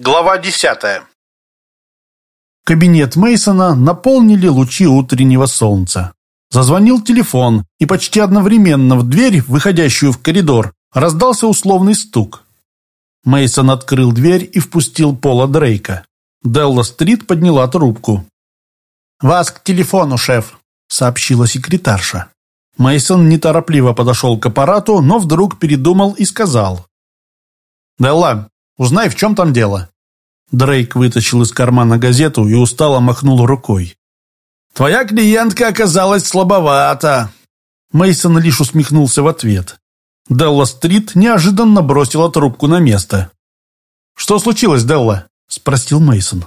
Глава десятая. Кабинет Мейсона наполнили лучи утреннего солнца. Зазвонил телефон, и почти одновременно в дверь, выходящую в коридор, раздался условный стук. Мейсон открыл дверь и впустил Пола Дрейка. Делла Стрит подняла трубку. «Вас к телефону, шеф», — сообщила секретарша. Мейсон неторопливо подошел к аппарату, но вдруг передумал и сказал. «Делла, Узнай, в чем там дело». Дрейк вытащил из кармана газету и устало махнул рукой. «Твоя клиентка оказалась слабовата». Мейсон лишь усмехнулся в ответ. Делла Стрит неожиданно бросила трубку на место. «Что случилось, Делла?» – спросил Мейсон.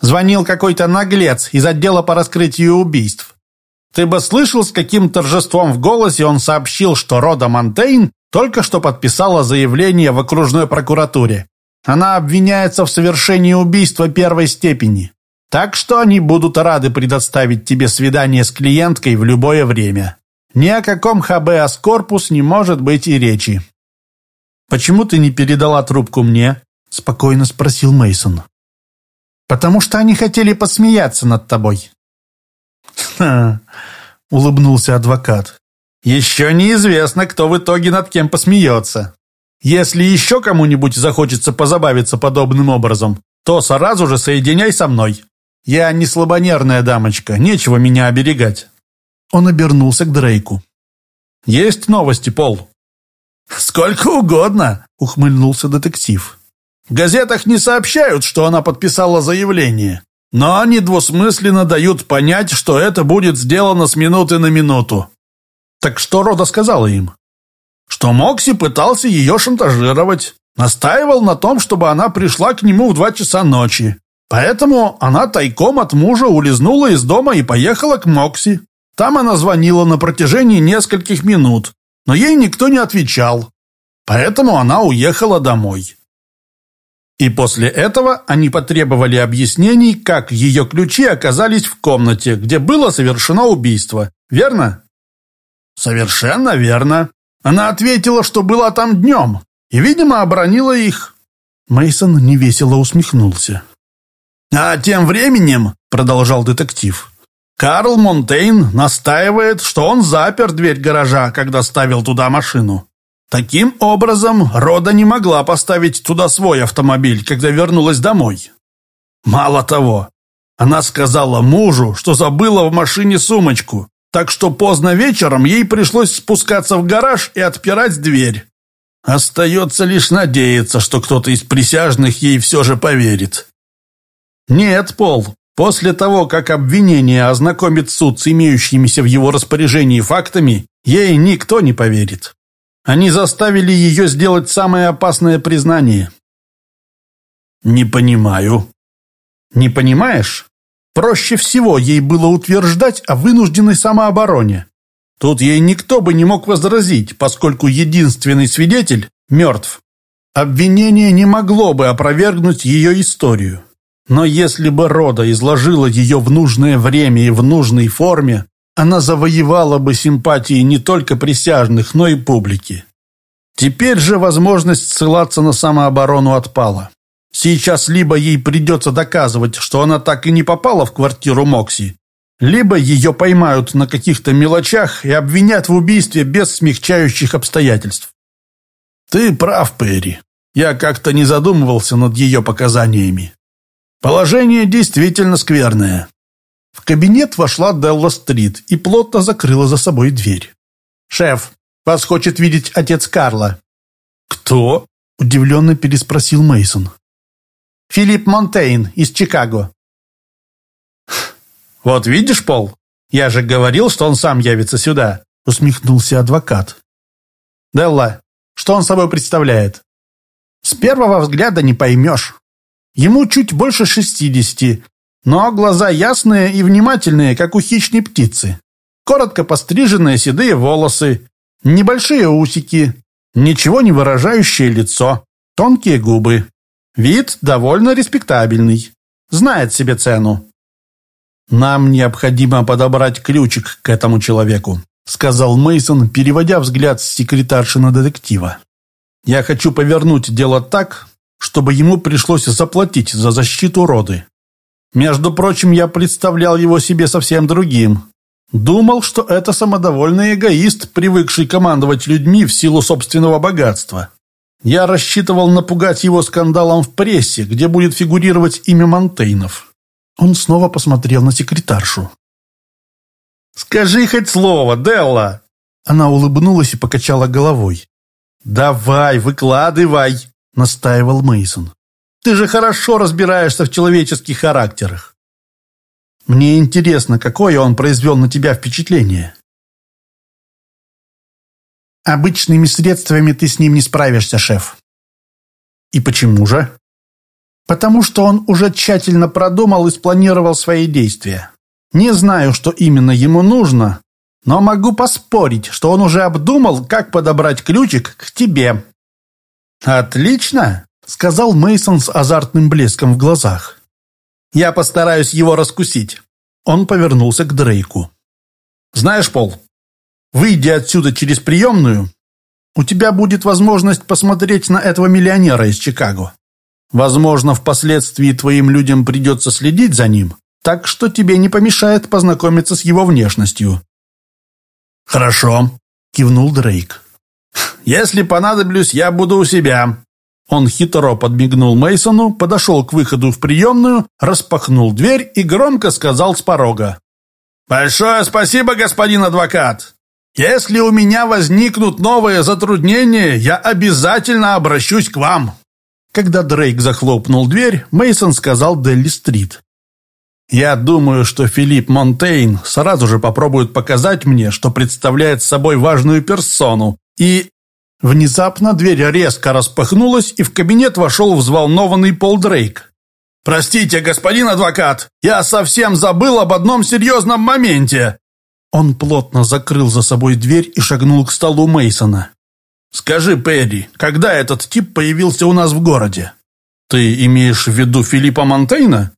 «Звонил какой-то наглец из отдела по раскрытию убийств. Ты бы слышал, с каким торжеством в голосе он сообщил, что Рода Монтейн только что подписала заявление в окружной прокуратуре. Она обвиняется в совершении убийства первой степени. Так что они будут рады предоставить тебе свидание с клиенткой в любое время. Ни о каком хабеас корпус не может быть и речи. «Почему ты не передала трубку мне?» – спокойно спросил Мейсон. «Потому что они хотели посмеяться над тобой». «Ха!» – улыбнулся адвокат. Еще неизвестно, кто в итоге над кем посмеется. Если еще кому-нибудь захочется позабавиться подобным образом, то сразу же соединяй со мной. Я не слабонервная дамочка, нечего меня оберегать». Он обернулся к Дрейку. «Есть новости, Пол?» «Сколько угодно», — ухмыльнулся детектив. «В газетах не сообщают, что она подписала заявление, но они двусмысленно дают понять, что это будет сделано с минуты на минуту. Так что Рода сказала им? Что Мокси пытался ее шантажировать. Настаивал на том, чтобы она пришла к нему в два часа ночи. Поэтому она тайком от мужа улизнула из дома и поехала к Мокси. Там она звонила на протяжении нескольких минут, но ей никто не отвечал. Поэтому она уехала домой. И после этого они потребовали объяснений, как ее ключи оказались в комнате, где было совершено убийство. Верно? «Совершенно верно. Она ответила, что была там днем, и, видимо, обронила их». Мейсон невесело усмехнулся. «А тем временем», — продолжал детектив, «Карл Монтейн настаивает, что он запер дверь гаража, когда ставил туда машину. Таким образом, Рода не могла поставить туда свой автомобиль, когда вернулась домой. Мало того, она сказала мужу, что забыла в машине сумочку, так что поздно вечером ей пришлось спускаться в гараж и отпирать дверь. Остается лишь надеяться, что кто-то из присяжных ей все же поверит. Нет, Пол, после того, как обвинение ознакомит суд с имеющимися в его распоряжении фактами, ей никто не поверит. Они заставили ее сделать самое опасное признание. Не понимаю. Не понимаешь? Проще всего ей было утверждать о вынужденной самообороне. Тут ей никто бы не мог возразить, поскольку единственный свидетель мертв. Обвинение не могло бы опровергнуть ее историю. Но если бы Рода изложила ее в нужное время и в нужной форме, она завоевала бы симпатии не только присяжных, но и публики. Теперь же возможность ссылаться на самооборону отпала. Сейчас либо ей придется доказывать, что она так и не попала в квартиру Мокси, либо ее поймают на каких-то мелочах и обвинят в убийстве без смягчающих обстоятельств. Ты прав, Перри. Я как-то не задумывался над ее показаниями. Положение действительно скверное. В кабинет вошла Делла Стрит и плотно закрыла за собой дверь. «Шеф, вас хочет видеть отец Карла». «Кто?» – удивленно переспросил Мейсон. Филипп Монтейн из Чикаго». «Вот видишь, Пол, я же говорил, что он сам явится сюда», усмехнулся адвокат. «Делла, что он собой представляет?» «С первого взгляда не поймешь. Ему чуть больше шестидесяти, но глаза ясные и внимательные, как у хищной птицы. Коротко постриженные седые волосы, небольшие усики, ничего не выражающее лицо, тонкие губы. Вид довольно респектабельный. Знает себе цену. Нам необходимо подобрать ключик к этому человеку, сказал Мейсон, переводя взгляд с секретарши на детектива. Я хочу повернуть дело так, чтобы ему пришлось заплатить за защиту роды. Между прочим, я представлял его себе совсем другим. Думал, что это самодовольный эгоист, привыкший командовать людьми в силу собственного богатства. Я рассчитывал напугать его скандалом в прессе, где будет фигурировать имя Монтейнов. Он снова посмотрел на секретаршу. «Скажи хоть слово, Делла!» Она улыбнулась и покачала головой. «Давай, выкладывай!» — настаивал Мейсон. «Ты же хорошо разбираешься в человеческих характерах. Мне интересно, какое он произвел на тебя впечатление?» «Обычными средствами ты с ним не справишься, шеф». «И почему же?» «Потому что он уже тщательно продумал и спланировал свои действия. Не знаю, что именно ему нужно, но могу поспорить, что он уже обдумал, как подобрать ключик к тебе». «Отлично!» — сказал Мейсон с азартным блеском в глазах. «Я постараюсь его раскусить». Он повернулся к Дрейку. «Знаешь, Пол, выйди отсюда через приемную, у тебя будет возможность посмотреть на этого миллионера из Чикаго. Возможно, впоследствии твоим людям придется следить за ним, так что тебе не помешает познакомиться с его внешностью. «Хорошо», — кивнул Дрейк. «Если понадоблюсь, я буду у себя». Он хитро подмигнул Мейсону, подошел к выходу в приемную, распахнул дверь и громко сказал с порога. «Большое спасибо, господин адвокат! Если у меня возникнут новые затруднения, я обязательно обращусь к вам!» Когда Дрейк захлопнул дверь, Мейсон сказал Делли Стрит. Я думаю, что Филипп Монтейн сразу же попробует показать мне, что представляет собой важную персону. И... Внезапно дверь резко распахнулась, и в кабинет вошел взволнованный Пол Дрейк. «Простите, господин адвокат, я совсем забыл об одном серьезном моменте!» Он плотно закрыл за собой дверь и шагнул к столу Мейсона. «Скажи, Перри, когда этот тип появился у нас в городе?» «Ты имеешь в виду Филиппа Монтейна?»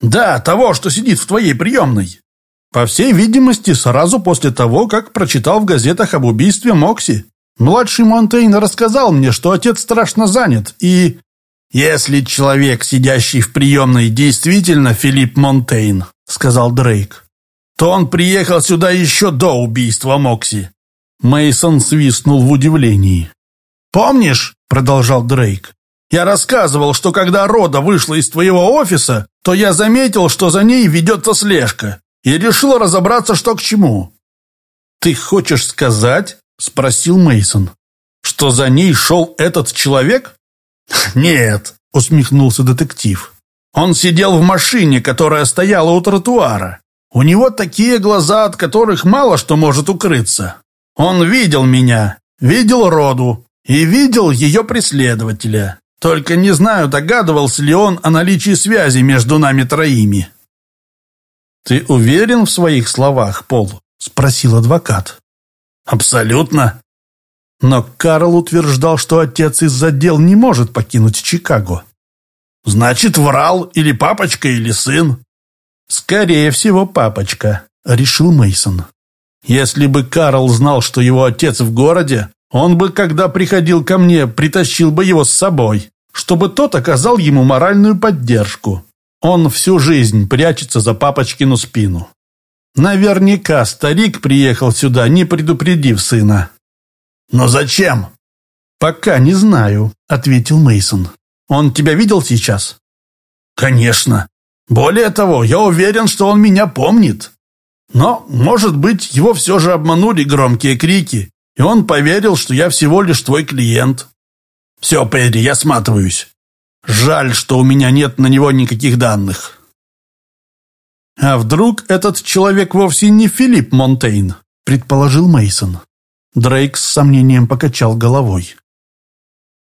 «Да, того, что сидит в твоей приемной». По всей видимости, сразу после того, как прочитал в газетах об убийстве Мокси. Младший Монтейн рассказал мне, что отец страшно занят, и... «Если человек, сидящий в приемной, действительно Филипп Монтейн», — сказал Дрейк, то он приехал сюда еще до убийства Мокси. Мейсон свистнул в удивлении. «Помнишь?» — продолжал Дрейк. «Я рассказывал, что когда Рода вышла из твоего офиса, то я заметил, что за ней ведется слежка, и решил разобраться, что к чему. «Ты хочешь сказать, — спросил Мейсон, что за ней шел этот человек?» «Нет», — усмехнулся детектив. «Он сидел в машине, которая стояла у тротуара. У него такие глаза, от которых мало что может укрыться. Он видел меня, видел Роду и видел ее преследователя. Только не знаю, догадывался ли он о наличии связи между нами троими. «Ты уверен в своих словах, Пол?» – спросил адвокат. «Абсолютно». Но Карл утверждал, что отец из-за дел не может покинуть Чикаго. «Значит, врал или папочка, или сын?» «Скорее всего, папочка», – решил Мейсон. «Если бы Карл знал, что его отец в городе, он бы, когда приходил ко мне, притащил бы его с собой чтобы тот оказал ему моральную поддержку. Он всю жизнь прячется за папочкину спину. Наверняка старик приехал сюда, не предупредив сына. Но зачем? Пока не знаю, ответил Мейсон. Он тебя видел сейчас? Конечно. Более того, я уверен, что он меня помнит. Но, может быть, его все же обманули громкие крики, и он поверил, что я всего лишь твой клиент. «Все, Перри, я сматываюсь. Жаль, что у меня нет на него никаких данных». «А вдруг этот человек вовсе не Филипп Монтейн?» – предположил Мейсон. Дрейк с сомнением покачал головой.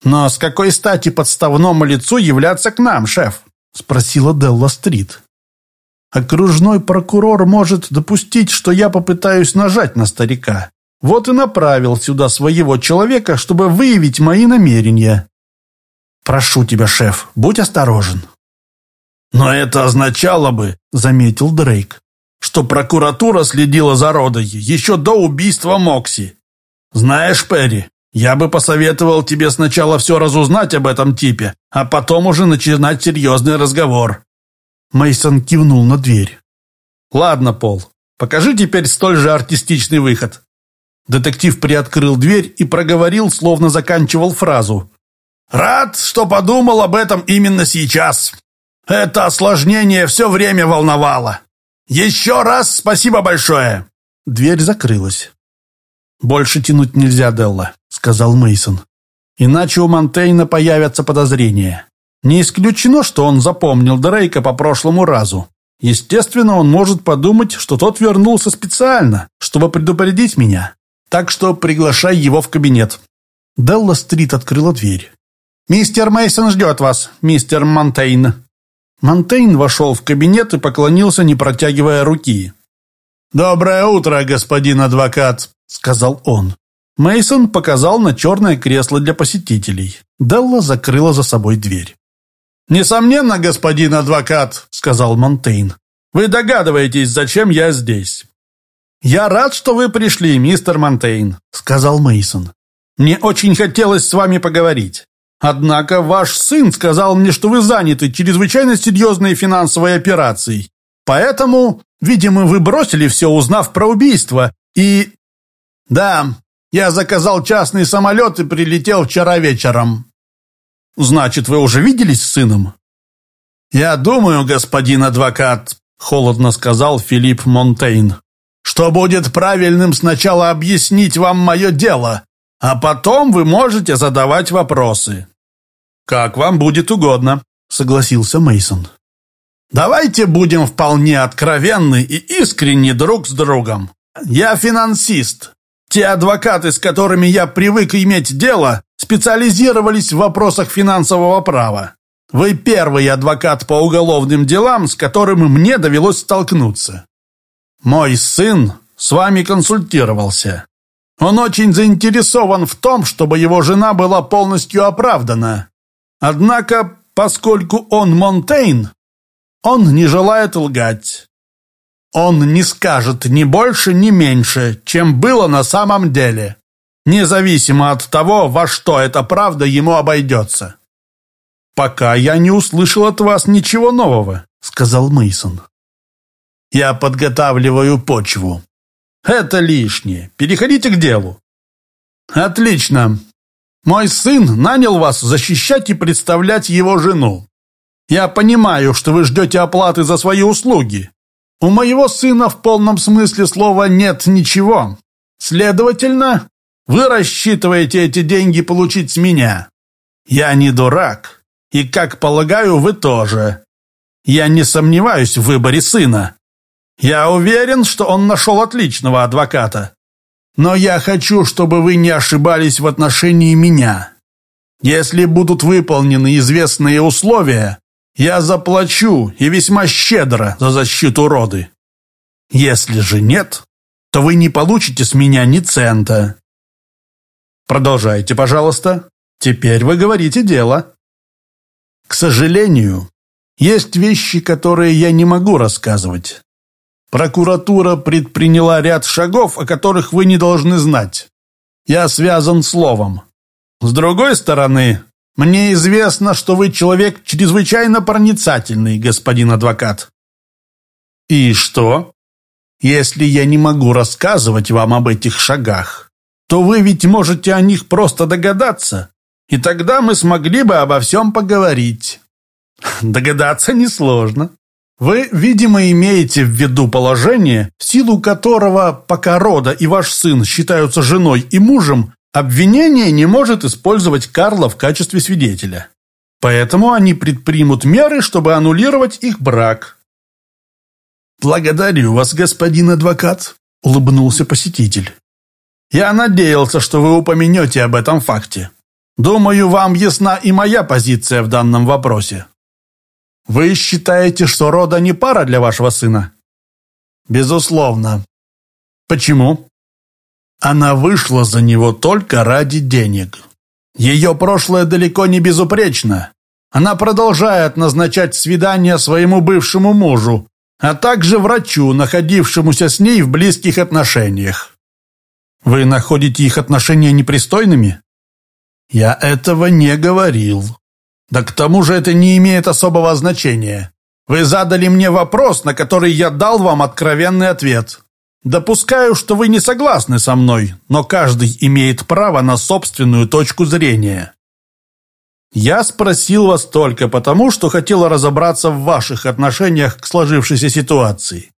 «Но с какой стати подставному лицу являться к нам, шеф?» – спросила Делла Стрит. «Окружной прокурор может допустить, что я попытаюсь нажать на старика. Вот и направил сюда своего человека, чтобы выявить мои намерения. Прошу тебя, шеф, будь осторожен. Но это означало бы, заметил Дрейк, что прокуратура следила за Родой еще до убийства Мокси. Знаешь, Перри, Я бы посоветовал тебе сначала все разузнать об этом типе, а потом уже начинать серьезный разговор». Мейсон кивнул на дверь. «Ладно, Пол, покажи теперь столь же артистичный выход». Детектив приоткрыл дверь и проговорил, словно заканчивал фразу. «Рад, что подумал об этом именно сейчас. Это осложнение все время волновало. Еще раз спасибо большое!» Дверь закрылась. «Больше тянуть нельзя, Делла», — сказал Мейсон. «Иначе у Монтейна появятся подозрения. Не исключено, что он запомнил Дрейка по прошлому разу. Естественно, он может подумать, что тот вернулся специально, чтобы предупредить меня. Так что приглашай его в кабинет». Делла Стрит открыла дверь. «Мистер Мейсон ждет вас, мистер Монтейн». Монтейн вошел в кабинет и поклонился, не протягивая руки. «Доброе утро, господин адвокат», — сказал он. Мейсон показал на черное кресло для посетителей. Делла закрыла за собой дверь. «Несомненно, господин адвокат», — сказал Монтейн. «Вы догадываетесь, зачем я здесь?» «Я рад, что вы пришли, мистер Монтейн», — сказал Мейсон. «Мне очень хотелось с вами поговорить. Однако ваш сын сказал мне, что вы заняты чрезвычайно серьезной финансовой операцией. Поэтому Видимо, вы бросили все, узнав про убийство, и... Да, я заказал частный самолет и прилетел вчера вечером. Значит, вы уже виделись с сыном? Я думаю, господин адвокат, холодно сказал Филипп Монтейн, что будет правильным сначала объяснить вам мое дело, а потом вы можете задавать вопросы. Как вам будет угодно, согласился Мейсон. Давайте будем вполне откровенны и искренни друг с другом. Я финансист. Те адвокаты, с которыми я привык иметь дело, специализировались в вопросах финансового права. Вы первый адвокат по уголовным делам, с которым мне довелось столкнуться. Мой сын с вами консультировался. Он очень заинтересован в том, чтобы его жена была полностью оправдана. Однако, поскольку он Монтейн, он не желает лгать. Он не скажет ни больше, ни меньше, чем было на самом деле, независимо от того, во что эта правда ему обойдется. «Пока я не услышал от вас ничего нового», — сказал Мейсон. «Я подготавливаю почву. Это лишнее. Переходите к делу». «Отлично. Мой сын нанял вас защищать и представлять его жену. Я понимаю, что вы ждете оплаты за свои услуги. У моего сына в полном смысле слова нет ничего. Следовательно, вы рассчитываете эти деньги получить с меня. Я не дурак. И, как полагаю, вы тоже. Я не сомневаюсь в выборе сына. Я уверен, что он нашел отличного адвоката. Но я хочу, чтобы вы не ошибались в отношении меня. Если будут выполнены известные условия, я заплачу и весьма щедро за защиту роды. Если же нет, то вы не получите с меня ни цента. Продолжайте, пожалуйста. Теперь вы говорите дело. К сожалению, есть вещи, которые я не могу рассказывать. Прокуратура предприняла ряд шагов, о которых вы не должны знать. Я связан словом. С другой стороны, мне известно, что вы человек чрезвычайно проницательный, господин адвокат. И что? Если я не могу рассказывать вам об этих шагах, то вы ведь можете о них просто догадаться, и тогда мы смогли бы обо всем поговорить. Догадаться несложно. Вы, видимо, имеете в виду положение, в силу которого, пока Рода и ваш сын считаются женой и мужем, Обвинение не может использовать Карла в качестве свидетеля. Поэтому они предпримут меры, чтобы аннулировать их брак. «Благодарю вас, господин адвокат», — улыбнулся посетитель. «Я надеялся, что вы упомянете об этом факте. Думаю, вам ясна и моя позиция в данном вопросе. Вы считаете, что рода не пара для вашего сына?» «Безусловно». «Почему?» Она вышла за него только ради денег. Ее прошлое далеко не безупречно. Она продолжает назначать свидания своему бывшему мужу, а также врачу, находившемуся с ней в близких отношениях. Вы находите их отношения непристойными? «Я этого не говорил. Да к тому же это не имеет особого значения. Вы задали мне вопрос, на который я дал вам откровенный ответ. Допускаю, что вы не согласны со мной, но каждый имеет право на собственную точку зрения. Я спросил вас только потому, что хотел разобраться в ваших отношениях к сложившейся ситуации.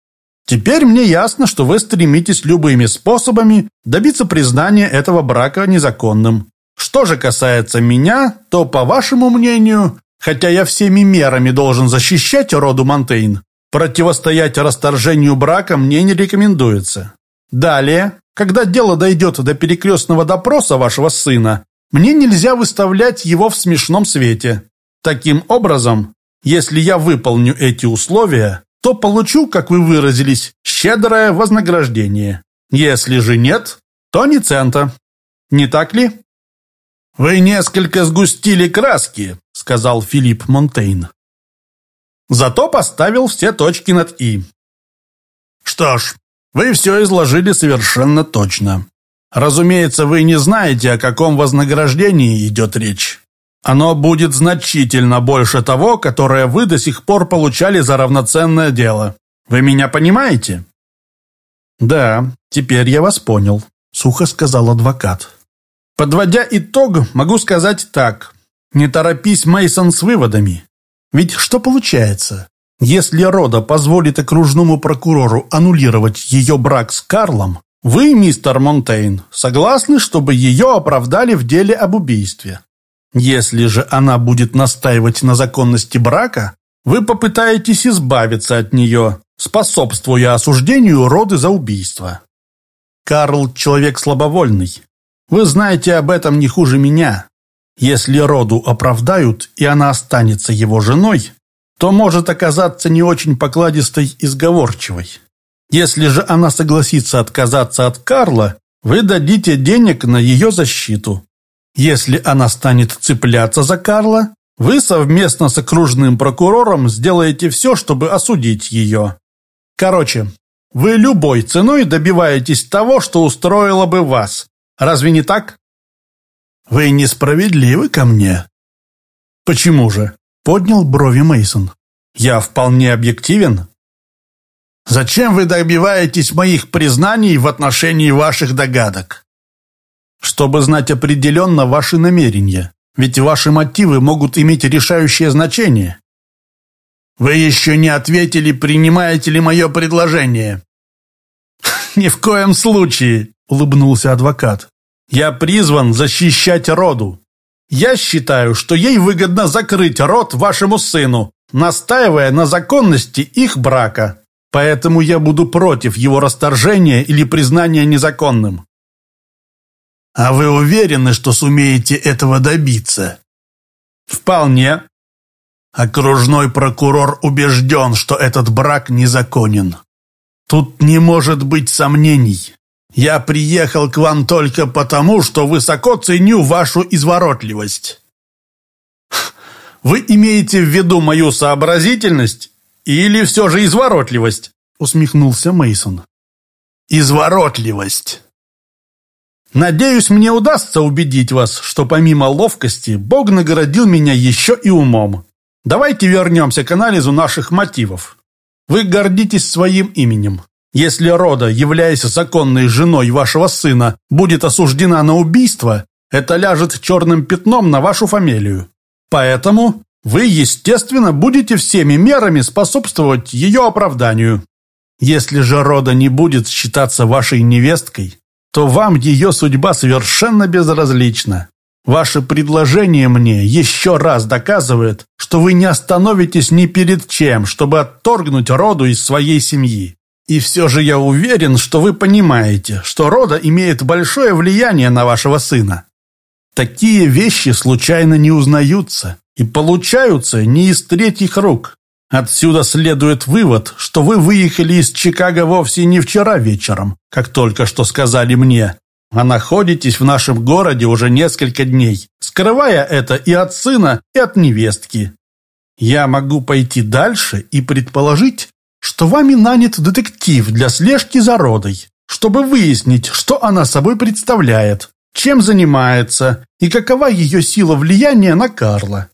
Теперь мне ясно, что вы стремитесь любыми способами добиться признания этого брака незаконным. Что же касается меня, то, по вашему мнению, хотя я всеми мерами должен защищать роду Монтейн, противостоять расторжению брака мне не рекомендуется. Далее, когда дело дойдет до перекрестного допроса вашего сына, мне нельзя выставлять его в смешном свете. Таким образом, если я выполню эти условия, то получу, как вы выразились, щедрое вознаграждение. Если же нет, то ни цента. Не так ли? «Вы несколько сгустили краски», — сказал Филипп Монтейн. Зато поставил все точки над «и». «Что ж, вы все изложили совершенно точно. Разумеется, вы не знаете, о каком вознаграждении идет речь. Оно будет значительно больше того, которое вы до сих пор получали за равноценное дело. Вы меня понимаете?» «Да, теперь я вас понял», — сухо сказал адвокат. «Подводя итог, могу сказать так. Не торопись, Мейсон, с выводами. Ведь что получается? Если Рода позволит окружному прокурору аннулировать ее брак с Карлом, вы, мистер Монтейн, согласны, чтобы ее оправдали в деле об убийстве? Если же она будет настаивать на законности брака, вы попытаетесь избавиться от нее, способствуя осуждению роды за убийство. Карл – человек слабовольный. Вы знаете об этом не хуже меня. Если роду оправдают, и она останется его женой, то может оказаться не очень покладистой и сговорчивой. Если же она согласится отказаться от Карла, вы дадите денег на ее защиту. Если она станет цепляться за Карла, вы совместно с окружным прокурором сделаете все, чтобы осудить ее. Короче, вы любой ценой добиваетесь того, что устроило бы вас. Разве не так? Вы несправедливы ко мне. Почему же? Поднял брови Мейсон. Я вполне объективен. Зачем вы добиваетесь моих признаний в отношении ваших догадок? Чтобы знать определенно ваши намерения, ведь ваши мотивы могут иметь решающее значение. Вы еще не ответили, принимаете ли мое предложение. Ни в коем случае, улыбнулся адвокат. Я призван защищать роду. Я считаю, что ей выгодно закрыть род вашему сыну, настаивая на законности их брака. Поэтому я буду против его расторжения или признания незаконным. А вы уверены, что сумеете этого добиться? Вполне. Окружной прокурор убежден, что этот брак незаконен. Тут не может быть сомнений. Я приехал к вам только потому, что высоко ценю вашу изворотливость. Вы имеете в виду мою сообразительность или все же изворотливость? Усмехнулся Мейсон. Изворотливость. Надеюсь, мне удастся убедить вас, что помимо ловкости Бог наградил меня еще и умом. Давайте вернемся к анализу наших мотивов. Вы гордитесь своим именем. Если Рода, являясь законной женой вашего сына, будет осуждена на убийство, это ляжет черным пятном на вашу фамилию. Поэтому вы, естественно, будете всеми мерами способствовать ее оправданию. Если же Рода не будет считаться вашей невесткой, то вам ее судьба совершенно безразлична. Ваше предложение мне еще раз доказывает, что вы не остановитесь ни перед чем, чтобы отторгнуть Роду из своей семьи. И все же я уверен, что вы понимаете, что Рода имеет большое влияние на вашего сына. Такие вещи случайно не узнаются и получаются не из третьих рук. Отсюда следует вывод, что вы выехали из Чикаго вовсе не вчера вечером, как только что сказали мне, а находитесь в нашем городе уже несколько дней, скрывая это и от сына, и от невестки. Я могу пойти дальше и предположить, что вами нанят детектив для слежки за родой, чтобы выяснить, что она собой представляет, чем занимается и какова ее сила влияния на Карла.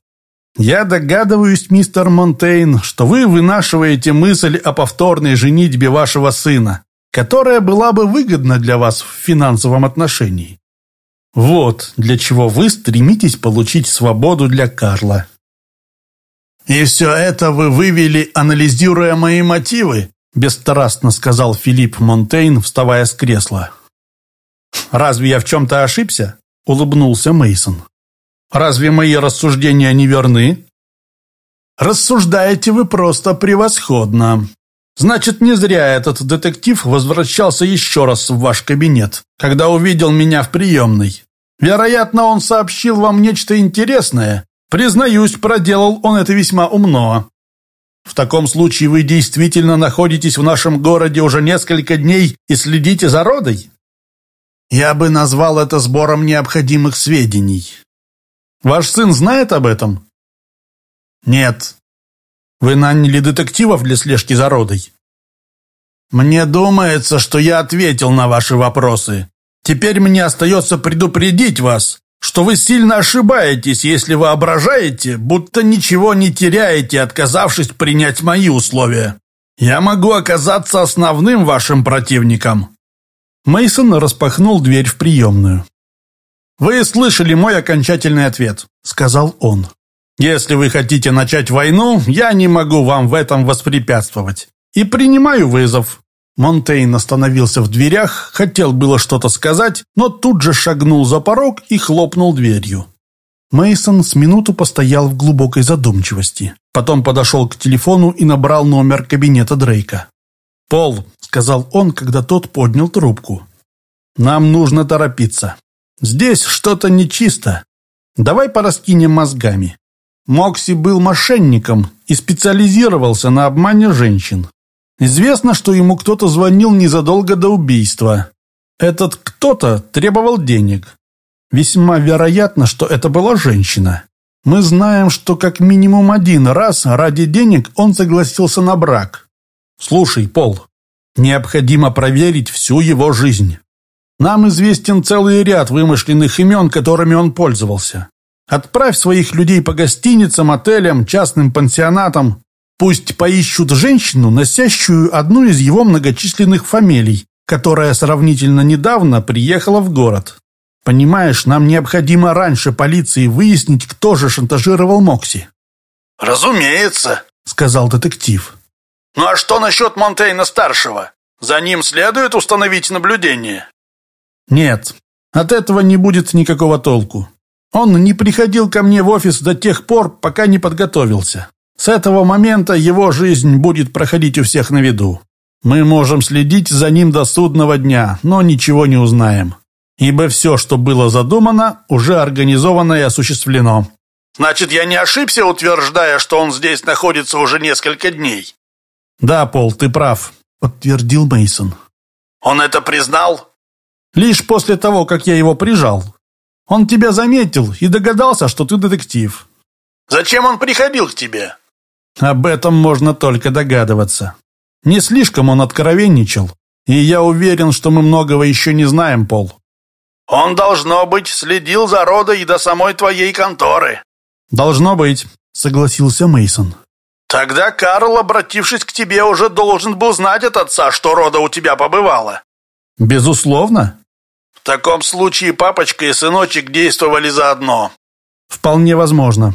Я догадываюсь, мистер Монтейн, что вы вынашиваете мысль о повторной женитьбе вашего сына, которая была бы выгодна для вас в финансовом отношении. Вот для чего вы стремитесь получить свободу для Карла. «И все это вы вывели, анализируя мои мотивы?» бесстрастно сказал Филипп Монтейн, вставая с кресла. «Разве я в чем-то ошибся?» — улыбнулся Мейсон. «Разве мои рассуждения не верны?» «Рассуждаете вы просто превосходно. Значит, не зря этот детектив возвращался еще раз в ваш кабинет, когда увидел меня в приемной. Вероятно, он сообщил вам нечто интересное. Признаюсь, проделал он это весьма умно. В таком случае вы действительно находитесь в нашем городе уже несколько дней и следите за родой? Я бы назвал это сбором необходимых сведений. Ваш сын знает об этом? Нет. Вы наняли детективов для слежки за родой? Мне думается, что я ответил на ваши вопросы. Теперь мне остается предупредить вас, что вы сильно ошибаетесь, если воображаете, будто ничего не теряете, отказавшись принять мои условия. Я могу оказаться основным вашим противником». Мейсон распахнул дверь в приемную. «Вы слышали мой окончательный ответ», — сказал он. «Если вы хотите начать войну, я не могу вам в этом воспрепятствовать. И принимаю вызов. Монтейн остановился в дверях, хотел было что-то сказать, но тут же шагнул за порог и хлопнул дверью. Мейсон с минуту постоял в глубокой задумчивости. Потом подошел к телефону и набрал номер кабинета Дрейка. «Пол», — сказал он, когда тот поднял трубку. «Нам нужно торопиться. Здесь что-то нечисто. Давай пораскинем мозгами. Мокси был мошенником и специализировался на обмане женщин. Известно, что ему кто-то звонил незадолго до убийства. Этот кто-то требовал денег. Весьма вероятно, что это была женщина. Мы знаем, что как минимум один раз ради денег он согласился на брак. Слушай, Пол, необходимо проверить всю его жизнь. Нам известен целый ряд вымышленных имен, которыми он пользовался. Отправь своих людей по гостиницам, отелям, частным пансионатам, Пусть поищут женщину, носящую одну из его многочисленных фамилий, которая сравнительно недавно приехала в город. Понимаешь, нам необходимо раньше полиции выяснить, кто же шантажировал Мокси. «Разумеется», — сказал детектив. «Ну а что насчет Монтейна-старшего? За ним следует установить наблюдение?» «Нет, от этого не будет никакого толку. Он не приходил ко мне в офис до тех пор, пока не подготовился. С этого момента его жизнь будет проходить у всех на виду. Мы можем следить за ним до судного дня, но ничего не узнаем. Ибо все, что было задумано, уже организовано и осуществлено. Значит, я не ошибся, утверждая, что он здесь находится уже несколько дней? Да, Пол, ты прав, подтвердил Мейсон. Он это признал? Лишь после того, как я его прижал. Он тебя заметил и догадался, что ты детектив. Зачем он приходил к тебе? Об этом можно только догадываться. Не слишком он откровенничал, и я уверен, что мы многого еще не знаем, Пол. Он, должно быть, следил за родой до самой твоей конторы. Должно быть, согласился Мейсон. Тогда Карл, обратившись к тебе, уже должен был знать от отца, что рода у тебя побывала. Безусловно. В таком случае папочка и сыночек действовали заодно. Вполне возможно.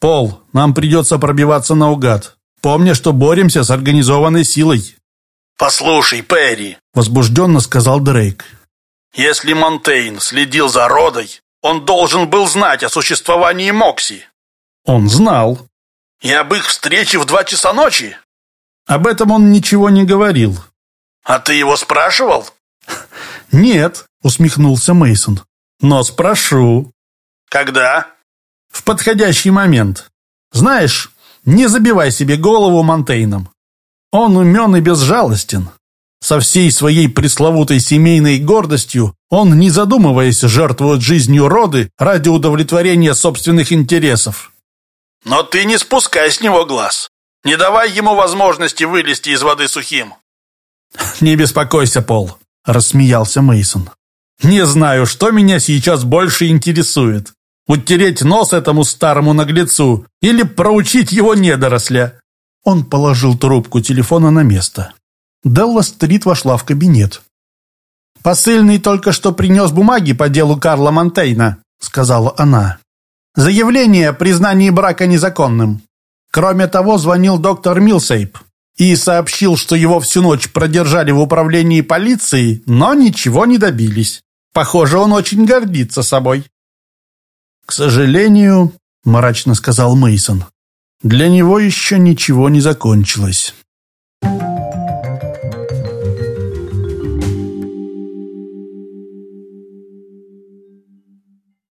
«Пол, нам придется пробиваться наугад. Помни, что боремся с организованной силой». «Послушай, Перри», — возбужденно сказал Дрейк. «Если Монтейн следил за Родой, он должен был знать о существовании Мокси». «Он знал». «И об их встрече в два часа ночи?» «Об этом он ничего не говорил». «А ты его спрашивал?» «Нет», — усмехнулся Мейсон. «Но спрошу». «Когда?» В подходящий момент. Знаешь, не забивай себе голову Монтейном. Он умен и безжалостен. Со всей своей пресловутой семейной гордостью он, не задумываясь, жертвует жизнью роды ради удовлетворения собственных интересов. Но ты не спускай с него глаз. Не давай ему возможности вылезти из воды сухим. Не беспокойся, Пол, рассмеялся Мейсон. Не знаю, что меня сейчас больше интересует. Утереть нос этому старому наглецу или проучить его недоросля. Он положил трубку телефона на место. Делла Стрит вошла в кабинет. «Посыльный только что принес бумаги по делу Карла Монтейна», — сказала она. «Заявление о признании брака незаконным. Кроме того, звонил доктор Милсейп и сообщил, что его всю ночь продержали в управлении полиции, но ничего не добились. Похоже, он очень гордится собой». «К сожалению», — мрачно сказал Мейсон, — «для него еще ничего не закончилось».